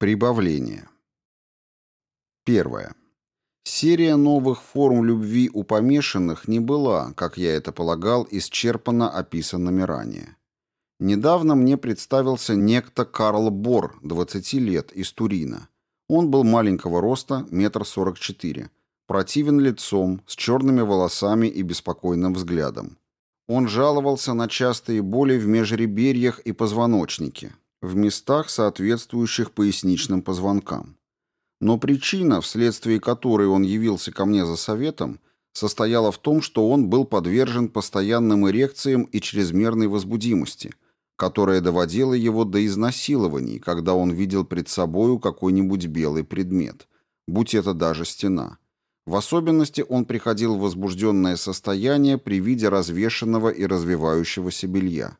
Прибавление. Первое. Серия новых форм любви у помешанных не была, как я это полагал, исчерпанно описанными ранее. Недавно мне представился некто Карл Бор, 20 лет, из Турина. Он был маленького роста, метр сорок четыре, противен лицом, с черными волосами и беспокойным взглядом. Он жаловался на частые боли в межреберьях и позвоночнике, в местах, соответствующих поясничным позвонкам. Но причина, вследствие которой он явился ко мне за советом, состояла в том, что он был подвержен постоянным эрекциям и чрезмерной возбудимости, которая доводила его до изнасилований, когда он видел пред собою какой-нибудь белый предмет, будь это даже стена. В особенности он приходил в возбужденное состояние при виде развешенного и развивающегося белья.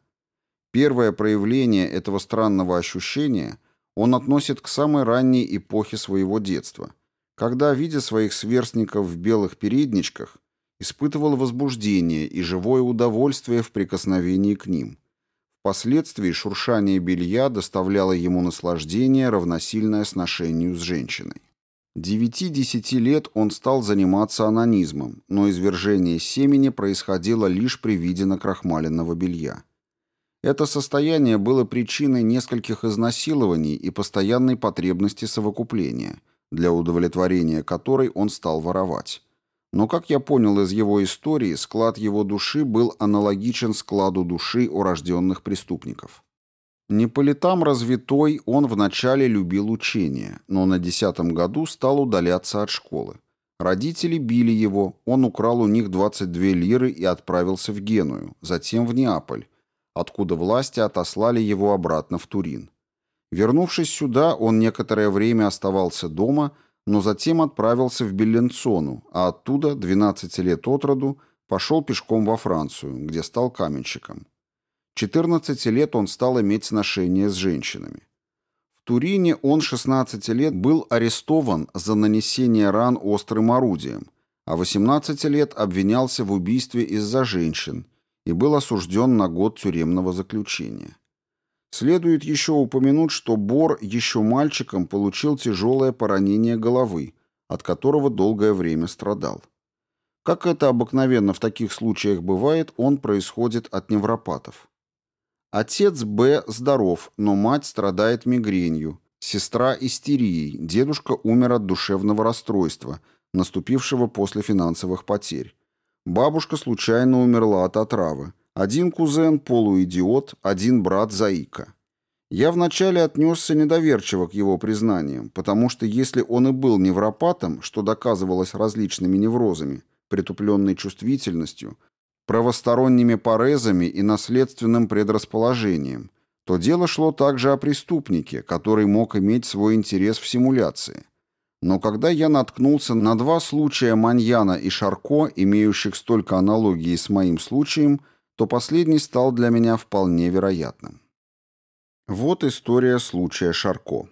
Первое проявление этого странного ощущения он относит к самой ранней эпохе своего детства, когда, видя своих сверстников в белых передничках, испытывал возбуждение и живое удовольствие в прикосновении к ним. Впоследствии шуршание белья доставляло ему наслаждение, равносильное сношению с женщиной. Девяти-десяти лет он стал заниматься анонизмом, но извержение семени происходило лишь при виде накрахмаленного белья. Это состояние было причиной нескольких изнасилований и постоянной потребности совокупления, для удовлетворения которой он стал воровать. Но, как я понял из его истории, склад его души был аналогичен складу души урожденных преступников. Не по летам развитой, он вначале любил учение, но на десятом году стал удаляться от школы. Родители били его, он украл у них 22 лиры и отправился в Геную, затем в Неаполь, откуда власти отослали его обратно в Турин. Вернувшись сюда, он некоторое время оставался дома, но затем отправился в Белленцону, а оттуда, 12 лет от роду, пошел пешком во Францию, где стал каменщиком. 14 лет он стал иметь сношение с женщинами. В Турине он 16 лет был арестован за нанесение ран острым орудием, а 18 лет обвинялся в убийстве из-за женщин – и был осужден на год тюремного заключения. Следует еще упомянуть, что Бор еще мальчиком получил тяжелое поранение головы, от которого долгое время страдал. Как это обыкновенно в таких случаях бывает, он происходит от невропатов. Отец Б здоров, но мать страдает мигренью, сестра истерией, дедушка умер от душевного расстройства, наступившего после финансовых потерь. Бабушка случайно умерла от отравы. Один кузен – полуидиот, один брат – заика. Я вначале отнесся недоверчиво к его признаниям, потому что если он и был невропатом, что доказывалось различными неврозами, притупленной чувствительностью, правосторонними порезами и наследственным предрасположением, то дело шло также о преступнике, который мог иметь свой интерес в симуляции – но когда я наткнулся на два случая Маньяна и Шарко, имеющих столько аналогии с моим случаем, то последний стал для меня вполне вероятным. Вот история случая Шарко.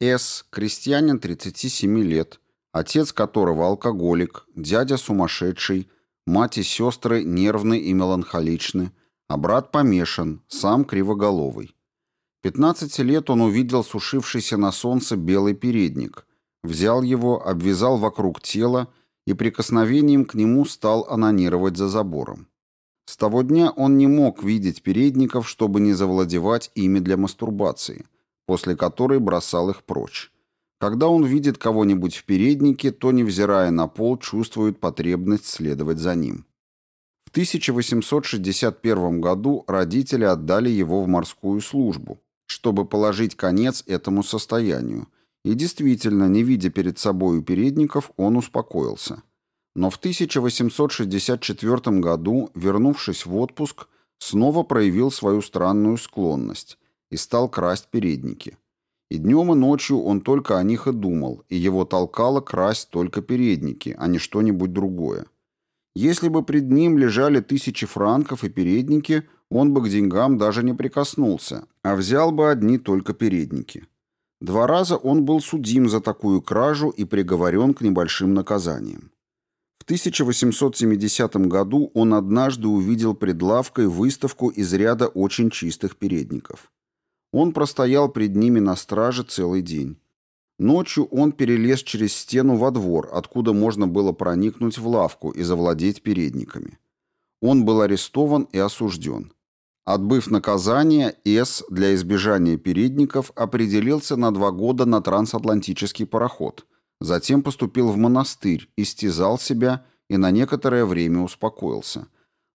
С. Крестьянин 37 лет, отец которого алкоголик, дядя сумасшедший, мать и сестры нервны и меланхоличны, а брат помешан, сам кривоголовый. 15 лет он увидел сушившийся на солнце белый передник, Взял его, обвязал вокруг тела и прикосновением к нему стал анонировать за забором. С того дня он не мог видеть передников, чтобы не завладевать ими для мастурбации, после которой бросал их прочь. Когда он видит кого-нибудь в переднике, то, невзирая на пол, чувствует потребность следовать за ним. В 1861 году родители отдали его в морскую службу, чтобы положить конец этому состоянию, и действительно, не видя перед собою передников, он успокоился. Но в 1864 году, вернувшись в отпуск, снова проявил свою странную склонность и стал красть передники. И днем и ночью он только о них и думал, и его толкало красть только передники, а не что-нибудь другое. Если бы пред ним лежали тысячи франков и передники, он бы к деньгам даже не прикоснулся, а взял бы одни только передники. Два раза он был судим за такую кражу и приговорен к небольшим наказаниям. В 1870 году он однажды увидел пред лавкой выставку из ряда очень чистых передников. Он простоял пред ними на страже целый день. Ночью он перелез через стену во двор, откуда можно было проникнуть в лавку и завладеть передниками. Он был арестован и осужден. Отбыв наказание, С для избежания передников определился на два года на трансатлантический пароход, затем поступил в монастырь, истязал себя и на некоторое время успокоился.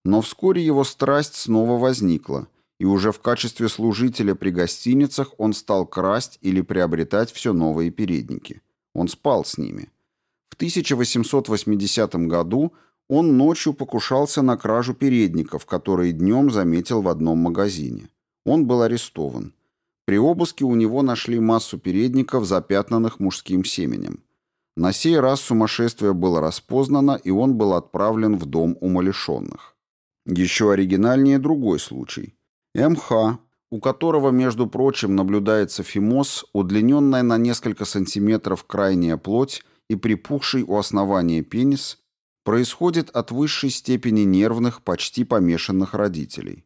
Но вскоре его страсть снова возникла – и уже в качестве служителя при гостиницах он стал красть или приобретать все новые передники. Он спал с ними. В 1880 году он ночью покушался на кражу передников, которые днем заметил в одном магазине. Он был арестован. При обыске у него нашли массу передников, запятнанных мужским семенем. На сей раз сумасшествие было распознано, и он был отправлен в дом умалишенных. Еще оригинальнее другой случай – МХ, у которого, между прочим, наблюдается фимоз, удлиненная на несколько сантиметров крайняя плоть и припухший у основания пенис, происходит от высшей степени нервных, почти помешанных родителей.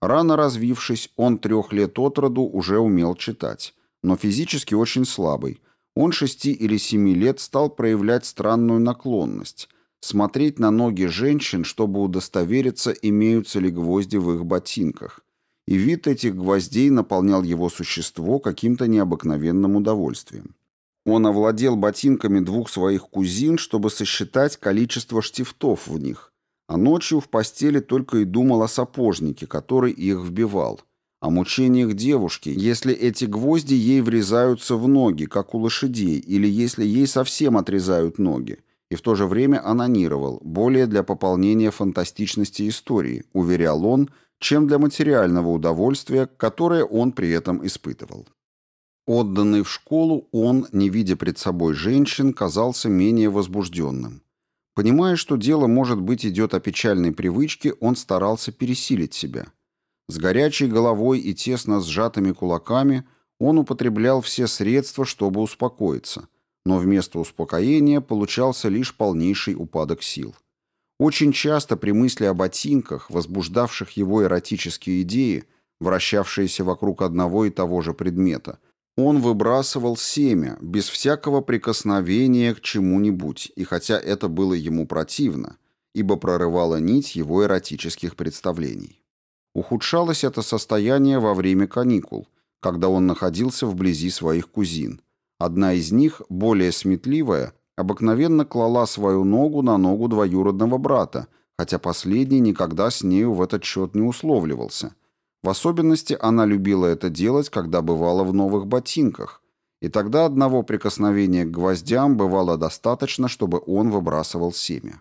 Рано развившись, он трех лет от роду уже умел читать, но физически очень слабый. Он шести или семи лет стал проявлять странную наклонность – смотреть на ноги женщин, чтобы удостовериться, имеются ли гвозди в их ботинках, и вид этих гвоздей наполнял его существо каким-то необыкновенным удовольствием. Он овладел ботинками двух своих кузин, чтобы сосчитать количество штифтов в них, а ночью в постели только и думал о сапожнике, который их вбивал, о мучениях девушки, если эти гвозди ей врезаются в ноги, как у лошадей, или если ей совсем отрезают ноги, и в то же время анонировал, более для пополнения фантастичности истории, уверял он, чем для материального удовольствия, которое он при этом испытывал. Отданный в школу, он, не видя пред собой женщин, казался менее возбужденным. Понимая, что дело, может быть, идет о печальной привычке, он старался пересилить себя. С горячей головой и тесно сжатыми кулаками он употреблял все средства, чтобы успокоиться, но вместо успокоения получался лишь полнейший упадок сил. Очень часто при мысли о ботинках, возбуждавших его эротические идеи, вращавшиеся вокруг одного и того же предмета, он выбрасывал семя, без всякого прикосновения к чему-нибудь, и хотя это было ему противно, ибо прорывало нить его эротических представлений. Ухудшалось это состояние во время каникул, когда он находился вблизи своих кузин. Одна из них, более сметливая, обыкновенно клала свою ногу на ногу двоюродного брата, хотя последний никогда с нею в этот счет не условливался. В особенности она любила это делать, когда бывала в новых ботинках, и тогда одного прикосновения к гвоздям бывало достаточно, чтобы он выбрасывал семя.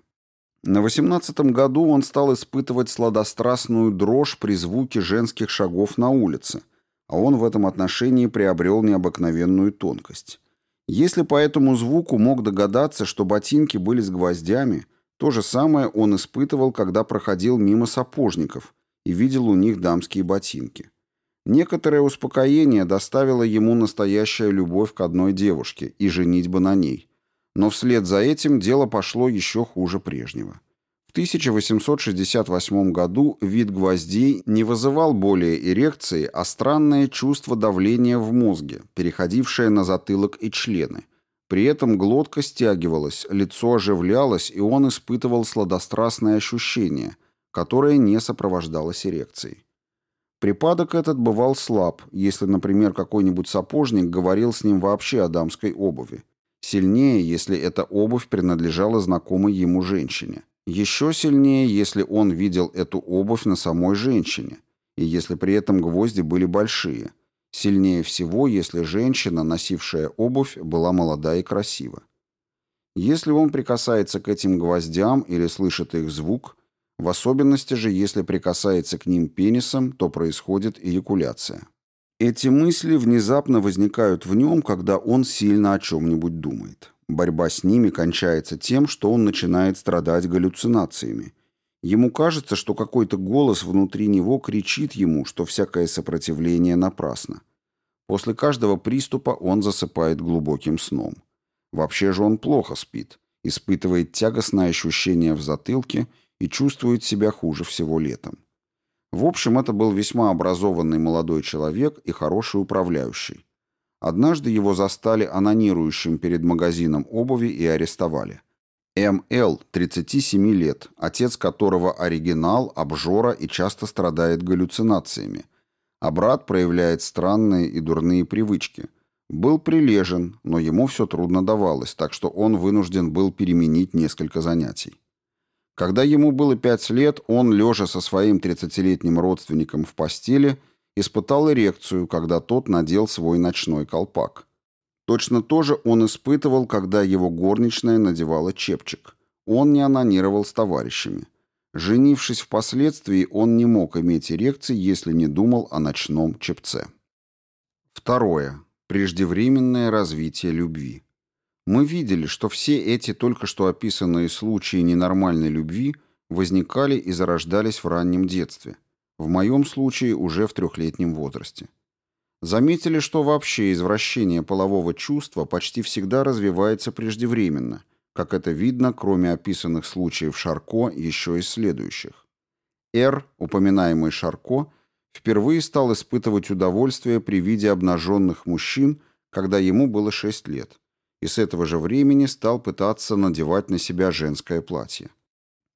На восемнадцатом году он стал испытывать сладострастную дрожь при звуке женских шагов на улице, а он в этом отношении приобрел необыкновенную тонкость. Если по этому звуку мог догадаться, что ботинки были с гвоздями, то же самое он испытывал, когда проходил мимо сапожников и видел у них дамские ботинки. Некоторое успокоение доставило ему настоящая любовь к одной девушке и женитьба на ней. Но вслед за этим дело пошло еще хуже прежнего. В 1868 году вид гвоздей не вызывал более эрекции, а странное чувство давления в мозге, переходившее на затылок и члены. При этом глотка стягивалась, лицо оживлялось, и он испытывал сладострастное ощущение, которое не сопровождалось эрекцией. Припадок этот бывал слаб, если, например, какой-нибудь сапожник говорил с ним вообще о дамской обуви. Сильнее, если эта обувь принадлежала знакомой ему женщине. Еще сильнее, если он видел эту обувь на самой женщине, и если при этом гвозди были большие. Сильнее всего, если женщина, носившая обувь, была молода и красива. Если он прикасается к этим гвоздям или слышит их звук, в особенности же, если прикасается к ним пенисом, то происходит эякуляция. Эти мысли внезапно возникают в нем, когда он сильно о чем-нибудь думает. Борьба с ними кончается тем, что он начинает страдать галлюцинациями. Ему кажется, что какой-то голос внутри него кричит ему, что всякое сопротивление напрасно. После каждого приступа он засыпает глубоким сном. Вообще же он плохо спит, испытывает тягостное ощущение в затылке и чувствует себя хуже всего летом. В общем, это был весьма образованный молодой человек и хороший управляющий. Однажды его застали анонирующим перед магазином обуви и арестовали. М.Л. 37 лет, отец которого оригинал, обжора и часто страдает галлюцинациями. А брат проявляет странные и дурные привычки. Был прилежен, но ему все трудно давалось, так что он вынужден был переменить несколько занятий. Когда ему было пять лет, он, лежа со своим 30-летним родственником в постели, испытал эрекцию, когда тот надел свой ночной колпак. Точно то же он испытывал, когда его горничная надевала чепчик. Он не анонировал с товарищами. Женившись впоследствии, он не мог иметь эрекции, если не думал о ночном чепце. Второе. Преждевременное развитие любви. Мы видели, что все эти только что описанные случаи ненормальной любви возникали и зарождались в раннем детстве. В моем случае уже в трехлетнем возрасте. Заметили, что вообще извращение полового чувства почти всегда развивается преждевременно, как это видно, кроме описанных случаев Шарко, еще и следующих. Р, упоминаемый Шарко, впервые стал испытывать удовольствие при виде обнаженных мужчин, когда ему было 6 лет и с этого же времени стал пытаться надевать на себя женское платье.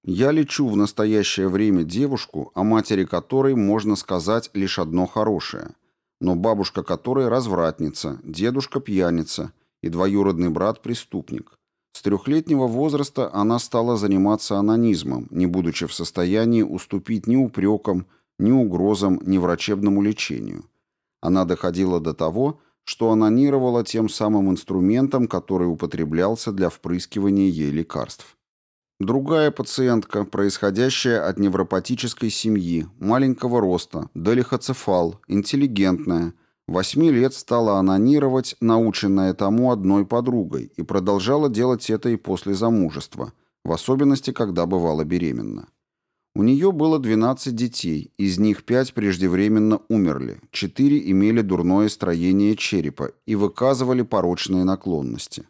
Я лечу в настоящее время девушку, о матери которой можно сказать лишь одно хорошее, но бабушка которой развратница, дедушка пьяница и двоюродный брат преступник. С трехлетнего возраста она стала заниматься анонизмом, не будучи в состоянии уступить ни упрекам, ни угрозам, ни врачебному лечению. Она доходила до того, что анонировала тем самым инструментом, который употреблялся для впрыскивания ей лекарств. Другая пациентка, происходящая от невропатической семьи, маленького роста, долихоцефал, интеллигентная, восьми лет стала анонировать, наученная тому одной подругой, и продолжала делать это и после замужества, в особенности, когда бывала беременна. У нее было 12 детей, из них 5 преждевременно умерли, 4 имели дурное строение черепа и выказывали порочные наклонности.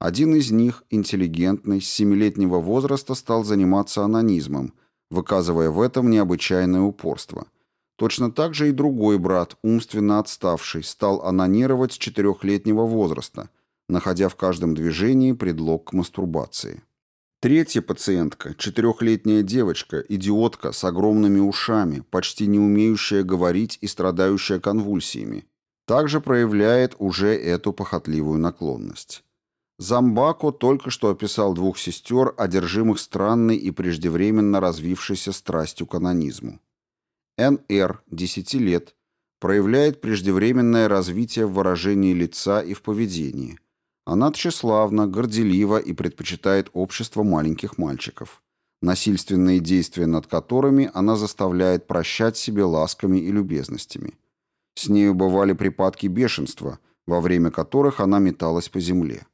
Один из них, интеллигентный, с 7-летнего возраста стал заниматься анонизмом, выказывая в этом необычайное упорство. Точно так же и другой брат, умственно отставший, стал анонировать с 4-летнего возраста, находя в каждом движении предлог к мастурбации. Третья пациентка, четырехлетняя девочка, идиотка с огромными ушами, почти не умеющая говорить и страдающая конвульсиями, также проявляет уже эту похотливую наклонность. Замбако только что описал двух сестер, одержимых странной и преждевременно развившейся страстью к анонизму. Н.Р., 10 лет, проявляет преждевременное развитие в выражении лица и в поведении – она тщеславна, горделива и предпочитает общество маленьких мальчиков, насильственные действия над которыми она заставляет прощать себе ласками и любезностями. С нею бывали припадки бешенства, во время которых она металась по земле.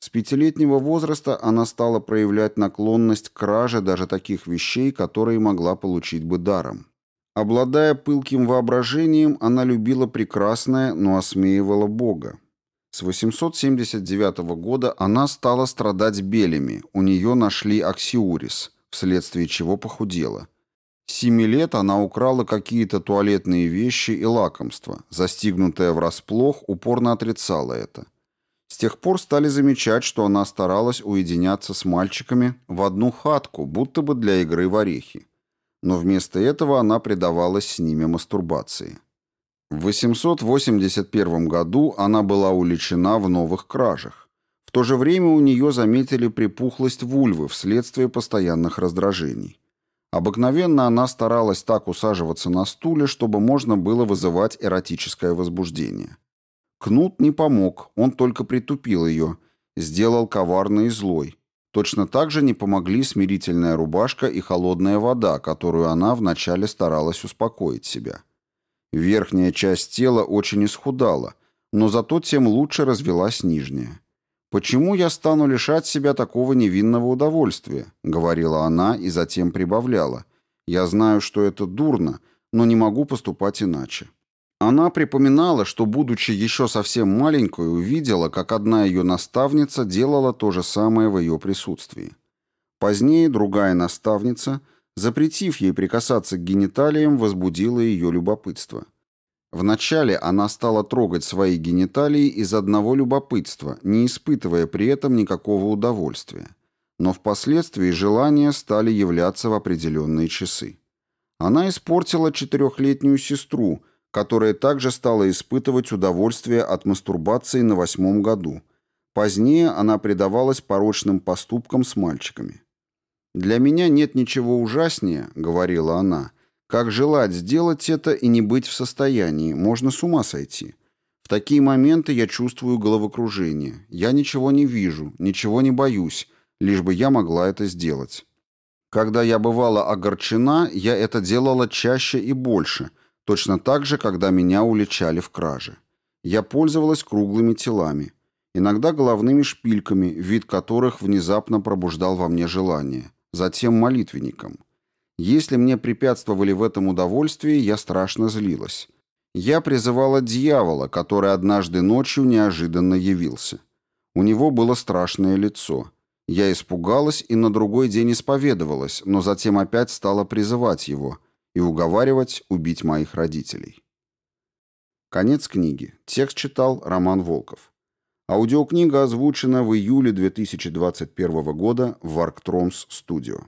С пятилетнего возраста она стала проявлять наклонность к краже даже таких вещей, которые могла получить бы даром. Обладая пылким воображением, она любила прекрасное, но осмеивала Бога. С 879 года она стала страдать белями, у нее нашли аксиурис, вследствие чего похудела. С семи лет она украла какие-то туалетные вещи и лакомства, застигнутая врасплох, упорно отрицала это. С тех пор стали замечать, что она старалась уединяться с мальчиками в одну хатку, будто бы для игры в орехи. Но вместо этого она предавалась с ними мастурбации. В 881 году она была уличена в новых кражах. В то же время у нее заметили припухлость вульвы вследствие постоянных раздражений. Обыкновенно она старалась так усаживаться на стуле, чтобы можно было вызывать эротическое возбуждение. Кнут не помог, он только притупил ее, сделал коварной и злой. Точно так же не помогли смирительная рубашка и холодная вода, которую она вначале старалась успокоить себя. Верхняя часть тела очень исхудала, но зато тем лучше развелась нижняя. «Почему я стану лишать себя такого невинного удовольствия?» — говорила она и затем прибавляла. «Я знаю, что это дурно, но не могу поступать иначе». Она припоминала, что, будучи еще совсем маленькой, увидела, как одна ее наставница делала то же самое в ее присутствии. Позднее другая наставница — запретив ей прикасаться к гениталиям, возбудило ее любопытство. Вначале она стала трогать свои гениталии из одного любопытства, не испытывая при этом никакого удовольствия. Но впоследствии желания стали являться в определенные часы. Она испортила четырехлетнюю сестру, которая также стала испытывать удовольствие от мастурбации на восьмом году. Позднее она предавалась порочным поступкам с мальчиками. «Для меня нет ничего ужаснее», — говорила она, — как желать сделать это и не быть в состоянии, можно с ума сойти. В такие моменты я чувствую головокружение. Я ничего не вижу, ничего не боюсь, лишь бы я могла это сделать. Когда я бывала огорчена, я это делала чаще и больше, точно так же, когда меня уличали в краже. Я пользовалась круглыми телами, иногда головными шпильками, вид которых внезапно пробуждал во мне желание, затем молитвенником – если мне препятствовали в этом удовольствии, я страшно злилась. Я призывала дьявола, который однажды ночью неожиданно явился. У него было страшное лицо. Я испугалась и на другой день исповедовалась, но затем опять стала призывать его и уговаривать убить моих родителей. Конец книги. Текст читал Роман Волков. Аудиокнига озвучена в июле 2021 года в Арктромс Студио.